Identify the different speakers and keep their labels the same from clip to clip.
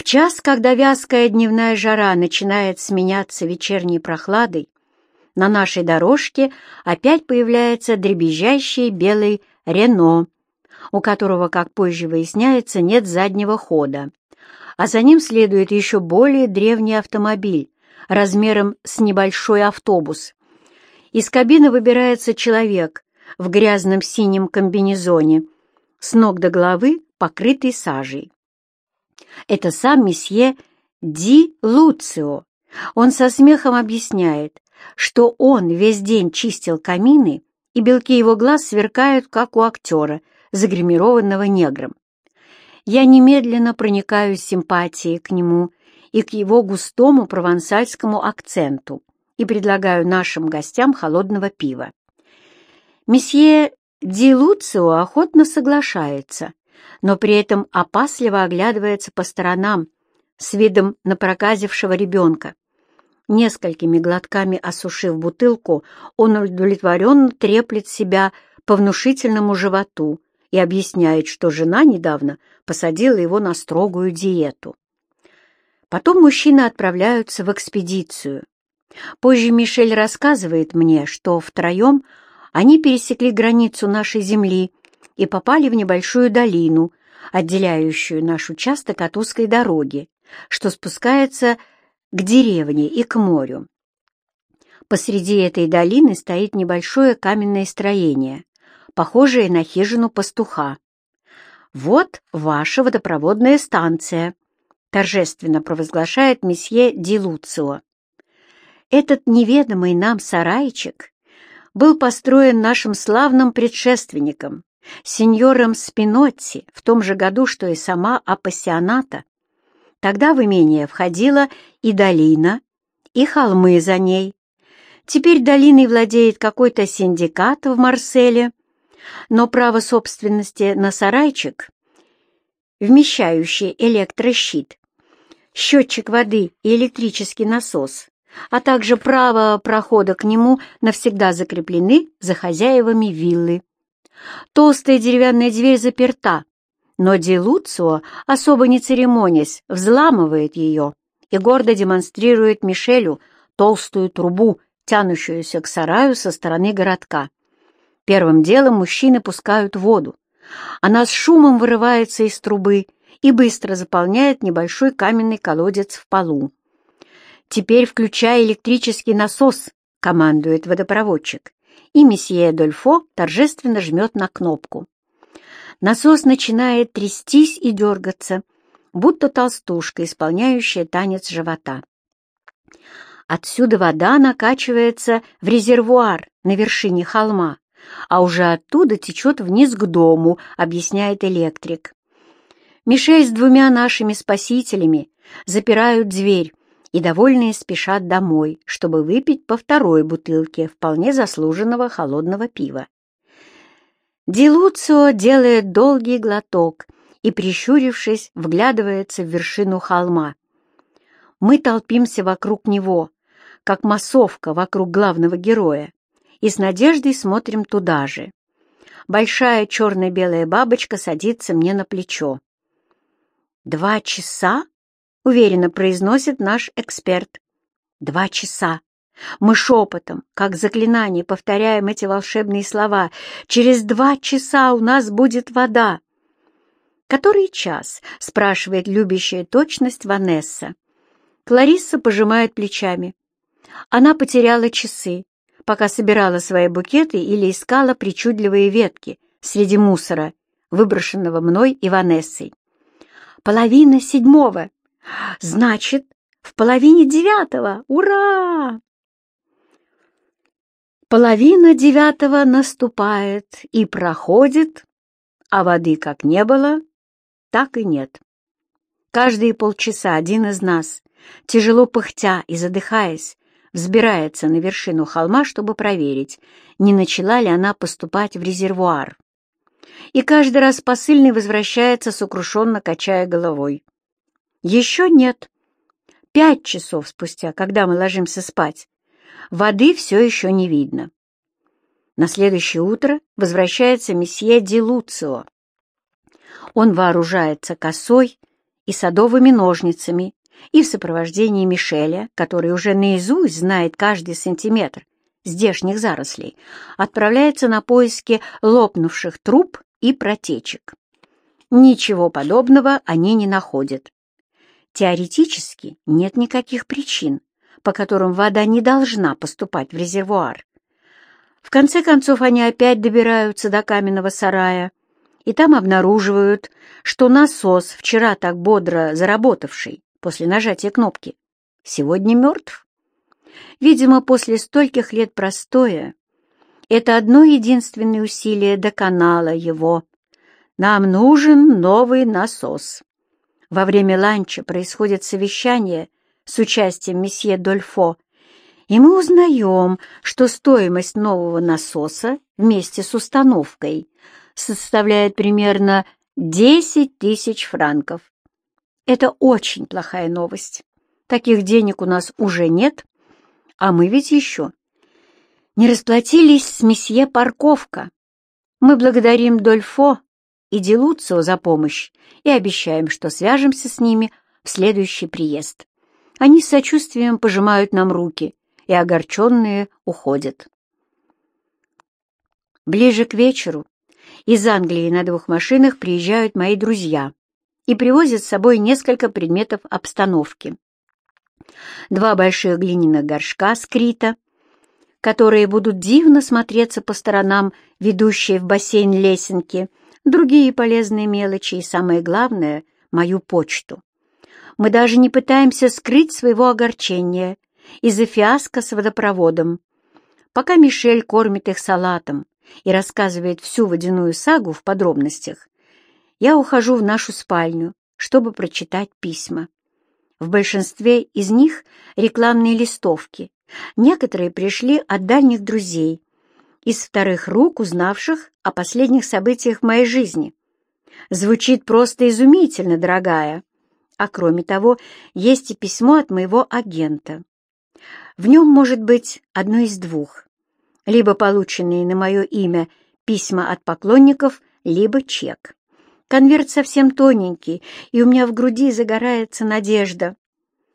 Speaker 1: В час, когда вязкая дневная жара начинает сменяться вечерней прохладой, на нашей дорожке опять появляется дребезжащий белый Рено, у которого, как позже выясняется, нет заднего хода, а за ним следует еще более древний автомобиль размером с небольшой автобус. Из кабины выбирается человек в грязном синем комбинезоне, с ног до головы покрытый сажей. Это сам месье Ди Луцио. Он со смехом объясняет, что он весь день чистил камины, и белки его глаз сверкают, как у актера, загримированного негром. Я немедленно проникаюсь симпатией к нему и к его густому провансальскому акценту и предлагаю нашим гостям холодного пива. Месье Ди Луцио охотно соглашается, но при этом опасливо оглядывается по сторонам с видом напроказившего ребенка. Несколькими глотками осушив бутылку, он удовлетворенно треплет себя по внушительному животу и объясняет, что жена недавно посадила его на строгую диету. Потом мужчины отправляются в экспедицию. Позже Мишель рассказывает мне, что втроем они пересекли границу нашей земли и попали в небольшую долину, отделяющую наш участок от узкой дороги, что спускается к деревне и к морю. Посреди этой долины стоит небольшое каменное строение, похожее на хижину пастуха. «Вот ваша водопроводная станция», — торжественно провозглашает месье Ди Луцио. Этот неведомый нам сарайчик был построен нашим славным предшественником, сеньором Спинотти, в том же году, что и сама Апассионата. Тогда в имение входила и долина, и холмы за ней. Теперь долиной владеет какой-то синдикат в Марселе, но право собственности на сарайчик, вмещающий электрощит, счетчик воды и электрический насос, а также право прохода к нему навсегда закреплены за хозяевами виллы. Толстая деревянная дверь заперта, но Ди особо не церемонясь, взламывает ее и гордо демонстрирует Мишелю толстую трубу, тянущуюся к сараю со стороны городка. Первым делом мужчины пускают воду. Она с шумом вырывается из трубы и быстро заполняет небольшой каменный колодец в полу. «Теперь включай электрический насос», — командует водопроводчик, и месье Дольфо торжественно жмет на кнопку. Насос начинает трястись и дергаться, будто толстушка, исполняющая танец живота. Отсюда вода накачивается в резервуар на вершине холма, а уже оттуда течет вниз к дому, объясняет электрик. Мишель с двумя нашими спасителями запирают дверь и довольные спешат домой, чтобы выпить по второй бутылке вполне заслуженного холодного пива. Дилуцио делает долгий глоток и, прищурившись, вглядывается в вершину холма. Мы толпимся вокруг него, как массовка вокруг главного героя, и с надеждой смотрим туда же. Большая черно-белая бабочка садится мне на плечо. «Два часа?» — уверенно произносит наш эксперт. «Два часа. Мы шепотом, как заклинание, повторяем эти волшебные слова. Через два часа у нас будет вода». «Который час?» — спрашивает любящая точность Ванесса. Кларисса пожимает плечами. Она потеряла часы, пока собирала свои букеты или искала причудливые ветки среди мусора, выброшенного мной и Ванессой. «Половина седьмого! Значит, в половине девятого! Ура!» Половина девятого наступает и проходит, а воды как не было, так и нет. Каждые полчаса один из нас, тяжело пыхтя и задыхаясь, взбирается на вершину холма, чтобы проверить, не начала ли она поступать в резервуар. И каждый раз посыльный возвращается, сокрушенно качая головой. Еще нет. Пять часов спустя, когда мы ложимся спать, воды все еще не видно. На следующее утро возвращается месье Ди Луцио. Он вооружается косой и садовыми ножницами, и в сопровождении Мишеля, который уже наизусть знает каждый сантиметр здешних зарослей, отправляется на поиски лопнувших труб и протечек. Ничего подобного они не находят. Теоретически нет никаких причин, по которым вода не должна поступать в резервуар. В конце концов они опять добираются до каменного сарая, и там обнаруживают, что насос, вчера так бодро заработавший после нажатия кнопки, сегодня мертв. Видимо, после стольких лет простоя это одно единственное усилие доконало его. Нам нужен новый насос. Во время ланча происходит совещание с участием месье Дольфо, и мы узнаем, что стоимость нового насоса вместе с установкой составляет примерно 10 тысяч франков. Это очень плохая новость. Таких денег у нас уже нет, а мы ведь еще не расплатились с месье Парковка. Мы благодарим Дольфо и Делуцио за помощь и обещаем, что свяжемся с ними в следующий приезд. Они с сочувствием пожимают нам руки, и огорченные уходят. Ближе к вечеру из Англии на двух машинах приезжают мои друзья и привозят с собой несколько предметов обстановки два больших глиняных горшка с крита, которые будут дивно смотреться по сторонам, ведущие в бассейн лесенки, другие полезные мелочи и, самое главное, мою почту. Мы даже не пытаемся скрыть своего огорчения из-за фиаско с водопроводом. Пока Мишель кормит их салатом и рассказывает всю водяную сагу в подробностях, я ухожу в нашу спальню, чтобы прочитать письма. В большинстве из них рекламные листовки. Некоторые пришли от дальних друзей, из вторых рук, узнавших о последних событиях моей жизни. Звучит просто изумительно, дорогая. А кроме того, есть и письмо от моего агента. В нем может быть одно из двух. Либо полученные на мое имя письма от поклонников, либо чек. Конверт совсем тоненький, и у меня в груди загорается надежда.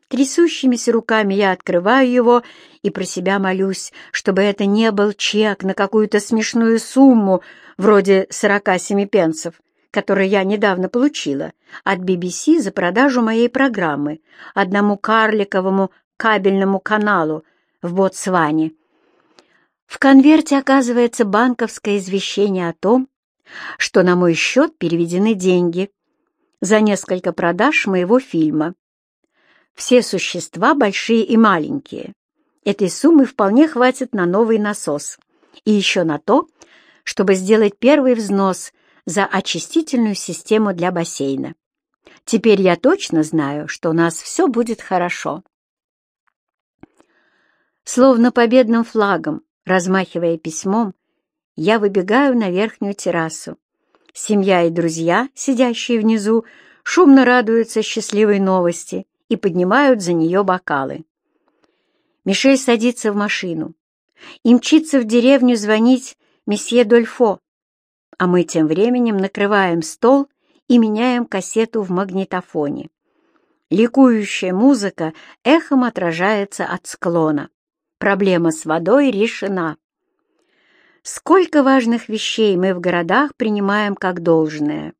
Speaker 1: Трясущимися руками я открываю его и про себя молюсь, чтобы это не был чек на какую-то смешную сумму, вроде 47 пенсов, который я недавно получила от BBC за продажу моей программы одному карликовому кабельному каналу в Ботсване. В конверте оказывается банковское извещение о том, что на мой счет переведены деньги за несколько продаж моего фильма. Все существа большие и маленькие. Этой суммы вполне хватит на новый насос и еще на то, чтобы сделать первый взнос за очистительную систему для бассейна. Теперь я точно знаю, что у нас все будет хорошо. Словно победным флагом, размахивая письмом, я выбегаю на верхнюю террасу. Семья и друзья, сидящие внизу, шумно радуются счастливой новости и поднимают за нее бокалы. Мишель садится в машину и мчится в деревню звонить месье Дольфо, а мы тем временем накрываем стол и меняем кассету в магнитофоне. Ликующая музыка эхом отражается от склона. Проблема с водой решена. Сколько важных вещей мы в городах принимаем как должное.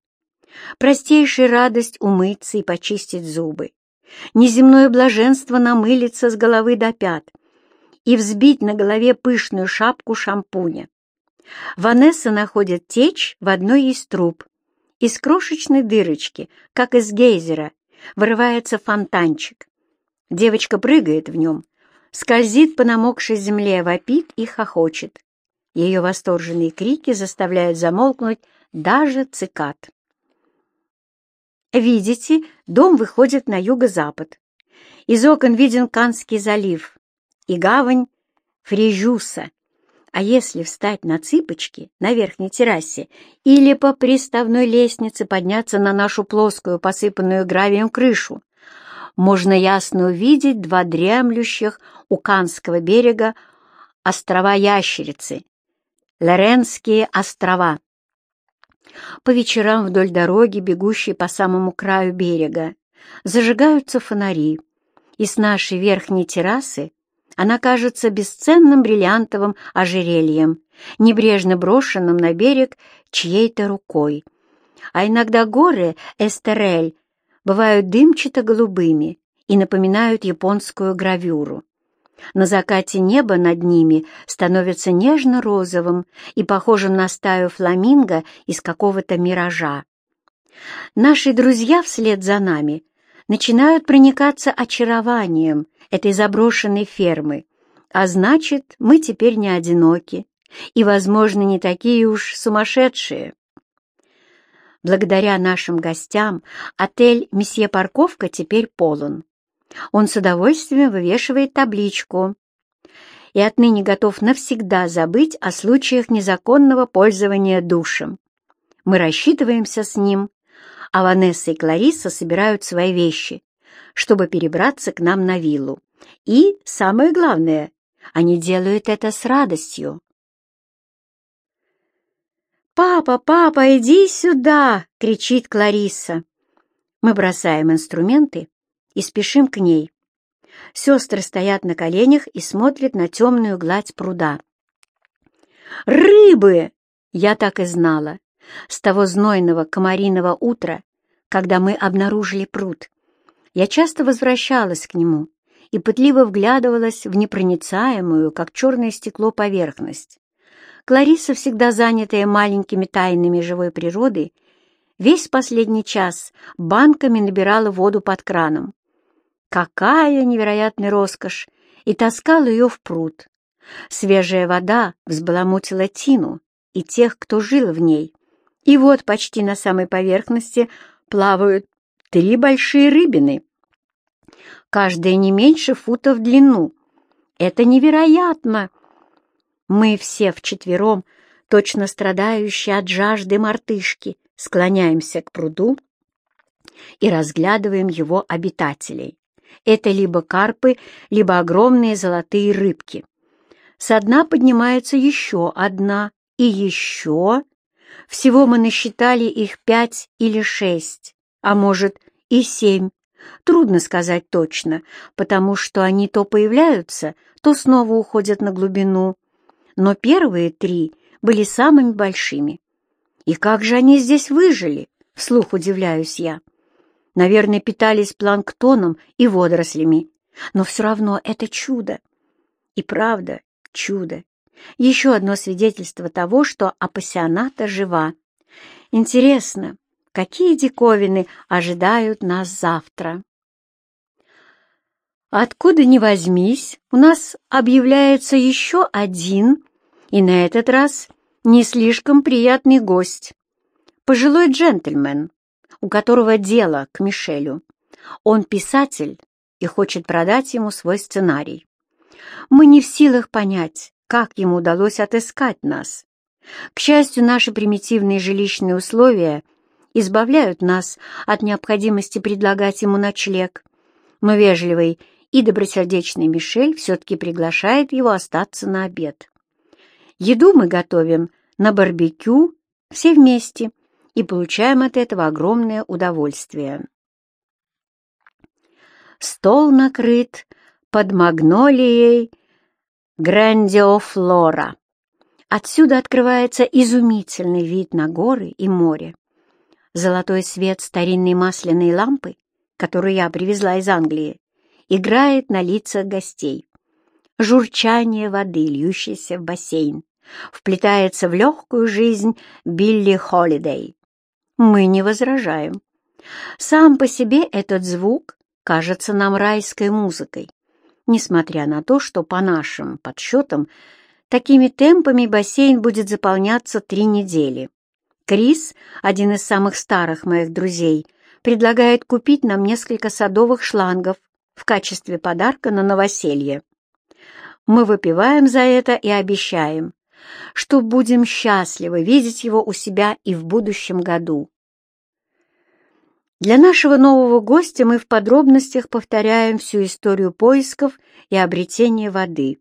Speaker 1: Простейшая радость умыться и почистить зубы. Неземное блаженство намылиться с головы до пят и взбить на голове пышную шапку шампуня. Ванесса находит течь в одной из труб. Из крошечной дырочки, как из гейзера, вырывается фонтанчик. Девочка прыгает в нем, скользит по намокшей земле, вопит и хохочет. Ее восторженные крики заставляют замолкнуть даже цикад. Видите, дом выходит на юго-запад. Из окон виден Канский залив и гавань Фрижуса. А если встать на цыпочки на верхней террасе или по приставной лестнице подняться на нашу плоскую, посыпанную гравием крышу, можно ясно увидеть два дремлющих у Канского берега острова Ящерицы Лоренские острова. По вечерам вдоль дороги, бегущей по самому краю берега, зажигаются фонари, и с нашей верхней террасы она кажется бесценным бриллиантовым ожерельем, небрежно брошенным на берег чьей-то рукой. А иногда горы Эстерель бывают дымчато-голубыми и напоминают японскую гравюру. На закате небо над ними становится нежно-розовым и похожим на стаю фламинго из какого-то миража. Наши друзья вслед за нами начинают проникаться очарованием этой заброшенной фермы, а значит, мы теперь не одиноки и, возможно, не такие уж сумасшедшие. Благодаря нашим гостям отель «Месье Парковка» теперь полон. Он с удовольствием вывешивает табличку и отныне готов навсегда забыть о случаях незаконного пользования душем. Мы рассчитываемся с ним, а Ванесса и Клариса собирают свои вещи, чтобы перебраться к нам на виллу. И, самое главное, они делают это с радостью. «Папа, папа, иди сюда!» — кричит Клариса. Мы бросаем инструменты и спешим к ней. Сестры стоят на коленях и смотрят на темную гладь пруда. «Рыбы!» Я так и знала. С того знойного комариного утра, когда мы обнаружили пруд. Я часто возвращалась к нему и пытливо вглядывалась в непроницаемую, как черное стекло, поверхность. Клариса, всегда занятая маленькими тайнами живой природы, весь последний час банками набирала воду под краном. Какая невероятная роскошь! И таскал ее в пруд. Свежая вода взбаламутила Тину и тех, кто жил в ней. И вот почти на самой поверхности плавают три большие рыбины. Каждая не меньше фута в длину. Это невероятно! Мы все вчетвером, точно страдающие от жажды мартышки, склоняемся к пруду и разглядываем его обитателей. Это либо карпы, либо огромные золотые рыбки. Со дна поднимается еще одна и еще. Всего мы насчитали их пять или шесть, а может и семь. Трудно сказать точно, потому что они то появляются, то снова уходят на глубину. Но первые три были самыми большими. И как же они здесь выжили? Вслух удивляюсь я. Наверное, питались планктоном и водорослями. Но все равно это чудо. И правда, чудо. Еще одно свидетельство того, что апассионата жива. Интересно, какие диковины ожидают нас завтра? Откуда ни возьмись, у нас объявляется еще один, и на этот раз не слишком приятный гость. Пожилой джентльмен, у которого дело к Мишелю. Он писатель и хочет продать ему свой сценарий. Мы не в силах понять, как ему удалось отыскать нас. К счастью, наши примитивные жилищные условия избавляют нас от необходимости предлагать ему ночлег, но вежливый и добросердечный Мишель все-таки приглашает его остаться на обед. Еду мы готовим на барбекю все вместе — и получаем от этого огромное удовольствие. Стол накрыт под магнолией грандиофлора. Отсюда открывается изумительный вид на горы и море. Золотой свет старинной масляной лампы, которую я привезла из Англии, играет на лицах гостей. Журчание воды, льющейся в бассейн, вплетается в легкую жизнь Билли Холидей. Мы не возражаем. Сам по себе этот звук кажется нам райской музыкой, несмотря на то, что по нашим подсчетам такими темпами бассейн будет заполняться три недели. Крис, один из самых старых моих друзей, предлагает купить нам несколько садовых шлангов в качестве подарка на новоселье. Мы выпиваем за это и обещаем, что будем счастливы видеть его у себя и в будущем году. Для нашего нового гостя мы в подробностях повторяем всю историю поисков и обретения воды.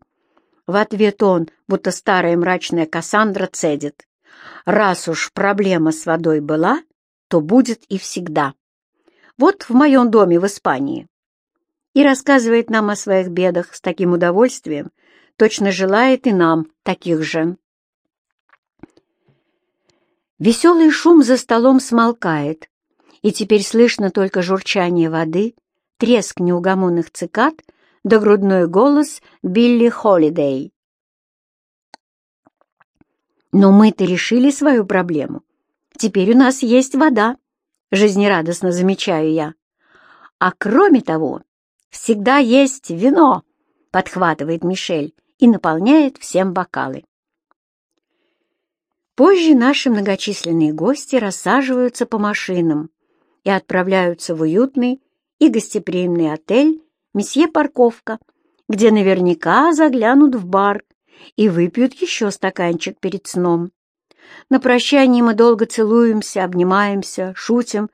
Speaker 1: В ответ он, будто старая мрачная Кассандра, цедит. Раз уж проблема с водой была, то будет и всегда. Вот в моем доме в Испании. И рассказывает нам о своих бедах с таким удовольствием, точно желает и нам таких же. Веселый шум за столом смолкает, и теперь слышно только журчание воды, треск неугомонных цикад да грудной голос Билли Холидей. Но мы-то решили свою проблему. Теперь у нас есть вода, жизнерадостно замечаю я. А кроме того, всегда есть вино, подхватывает Мишель и наполняет всем бокалы. Позже наши многочисленные гости рассаживаются по машинам и отправляются в уютный и гостеприимный отель «Месье Парковка», где наверняка заглянут в бар и выпьют еще стаканчик перед сном. На прощании мы долго целуемся, обнимаемся, шутим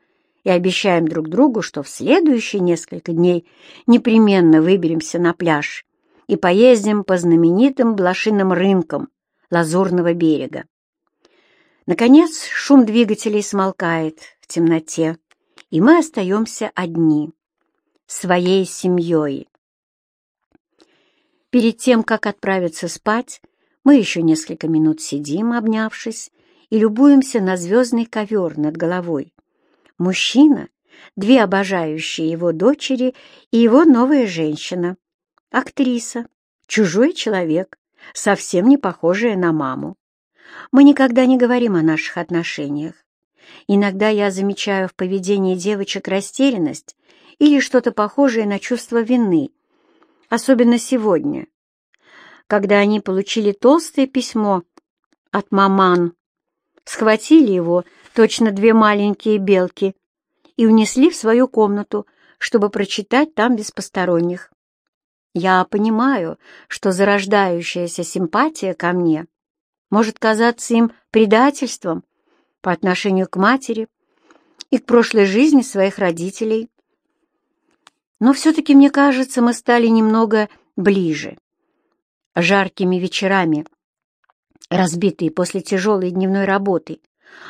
Speaker 1: и обещаем друг другу, что в следующие несколько дней непременно выберемся на пляж и поездим по знаменитым блошиным рынкам Лазурного берега. Наконец шум двигателей смолкает в темноте, и мы остаемся одни, своей семьей. Перед тем, как отправиться спать, мы еще несколько минут сидим, обнявшись, и любуемся на звездный ковер над головой. Мужчина, две обожающие его дочери и его новая женщина, актриса, чужой человек, совсем не похожая на маму. Мы никогда не говорим о наших отношениях. Иногда я замечаю в поведении девочек растерянность или что-то похожее на чувство вины, особенно сегодня, когда они получили толстое письмо от маман, схватили его, точно две маленькие белки, и унесли в свою комнату, чтобы прочитать там без посторонних. Я понимаю, что зарождающаяся симпатия ко мне может казаться им предательством по отношению к матери и к прошлой жизни своих родителей. Но все-таки, мне кажется, мы стали немного ближе. Жаркими вечерами, разбитые после тяжелой дневной работы,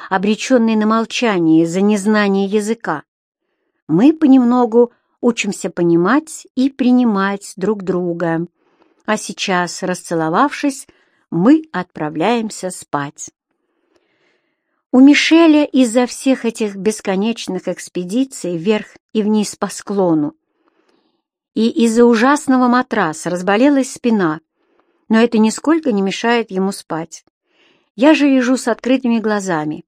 Speaker 1: обреченные на молчание из-за незнания языка, мы понемногу учимся понимать и принимать друг друга. А сейчас, расцеловавшись, мы отправляемся спать. У Мишеля из-за всех этих бесконечных экспедиций вверх и вниз по склону и из-за ужасного матраса разболелась спина, но это нисколько не мешает ему спать. Я же лежу с открытыми глазами,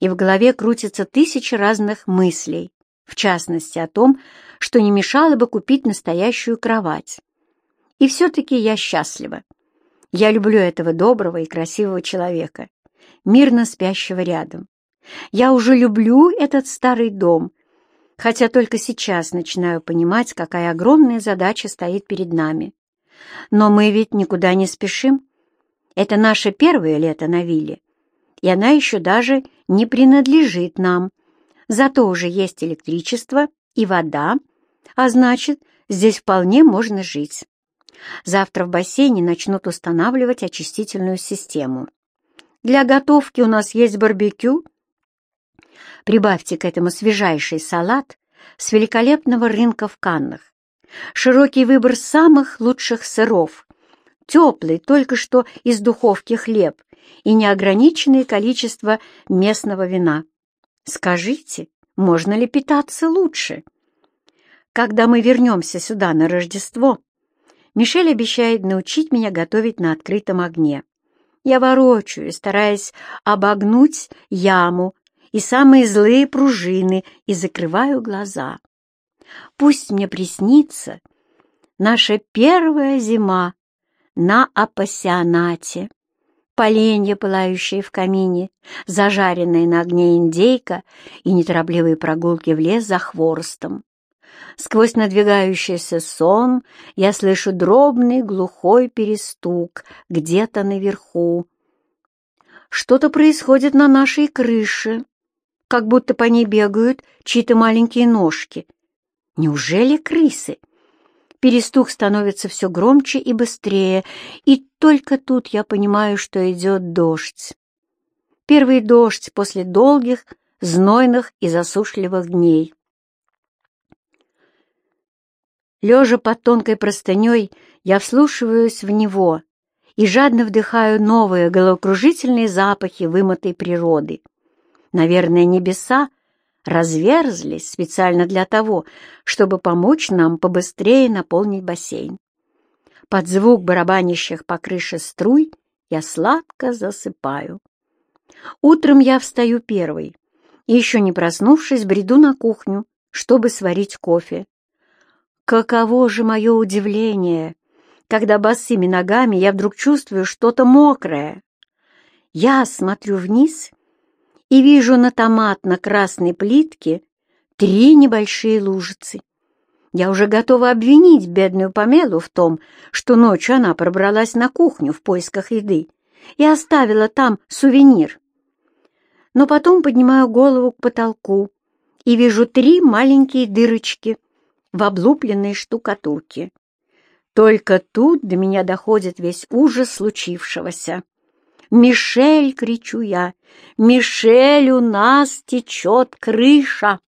Speaker 1: и в голове крутятся тысячи разных мыслей, в частности о том, что не мешало бы купить настоящую кровать. И все-таки я счастлива. Я люблю этого доброго и красивого человека, мирно спящего рядом. Я уже люблю этот старый дом, хотя только сейчас начинаю понимать, какая огромная задача стоит перед нами. Но мы ведь никуда не спешим. Это наше первое лето на вилле, и она еще даже не принадлежит нам. Зато уже есть электричество и вода, а значит, здесь вполне можно жить. Завтра в бассейне начнут устанавливать очистительную систему. Для готовки у нас есть барбекю. Прибавьте к этому свежайший салат с великолепного рынка в Каннах. Широкий выбор самых лучших сыров, теплый, только что из духовки хлеб и неограниченное количество местного вина. Скажите, можно ли питаться лучше? Когда мы вернемся сюда на Рождество, Мишель обещает научить меня готовить на открытом огне. Я ворочаю, стараясь обогнуть яму и самые злые пружины и закрываю глаза. Пусть мне приснится наша первая зима на апассионате, поленья, пылающие в камине, зажаренная на огне индейка и неторопливые прогулки в лес за хворостом. Сквозь надвигающийся сон я слышу дробный глухой перестук где-то наверху. Что-то происходит на нашей крыше, как будто по ней бегают чьи-то маленькие ножки. Неужели крысы? Перестук становится все громче и быстрее, и только тут я понимаю, что идет дождь. Первый дождь после долгих, знойных и засушливых дней. Лежа под тонкой простыней, я вслушиваюсь в него и жадно вдыхаю новые головокружительные запахи вымытой природы. Наверное, небеса разверзлись специально для того, чтобы помочь нам побыстрее наполнить бассейн. Под звук барабанящих по крыше струй я сладко засыпаю. Утром я встаю первой и, еще не проснувшись, бреду на кухню, чтобы сварить кофе. Каково же мое удивление, когда босыми ногами я вдруг чувствую что-то мокрое. Я смотрю вниз и вижу на томатно-красной плитке три небольшие лужицы. Я уже готова обвинить бедную Памелу в том, что ночью она пробралась на кухню в поисках еды и оставила там сувенир. Но потом поднимаю голову к потолку и вижу три маленькие дырочки в облупленной штукатурке. Только тут до меня доходит весь ужас случившегося. «Мишель!» — кричу я. «Мишель, у нас течет крыша!»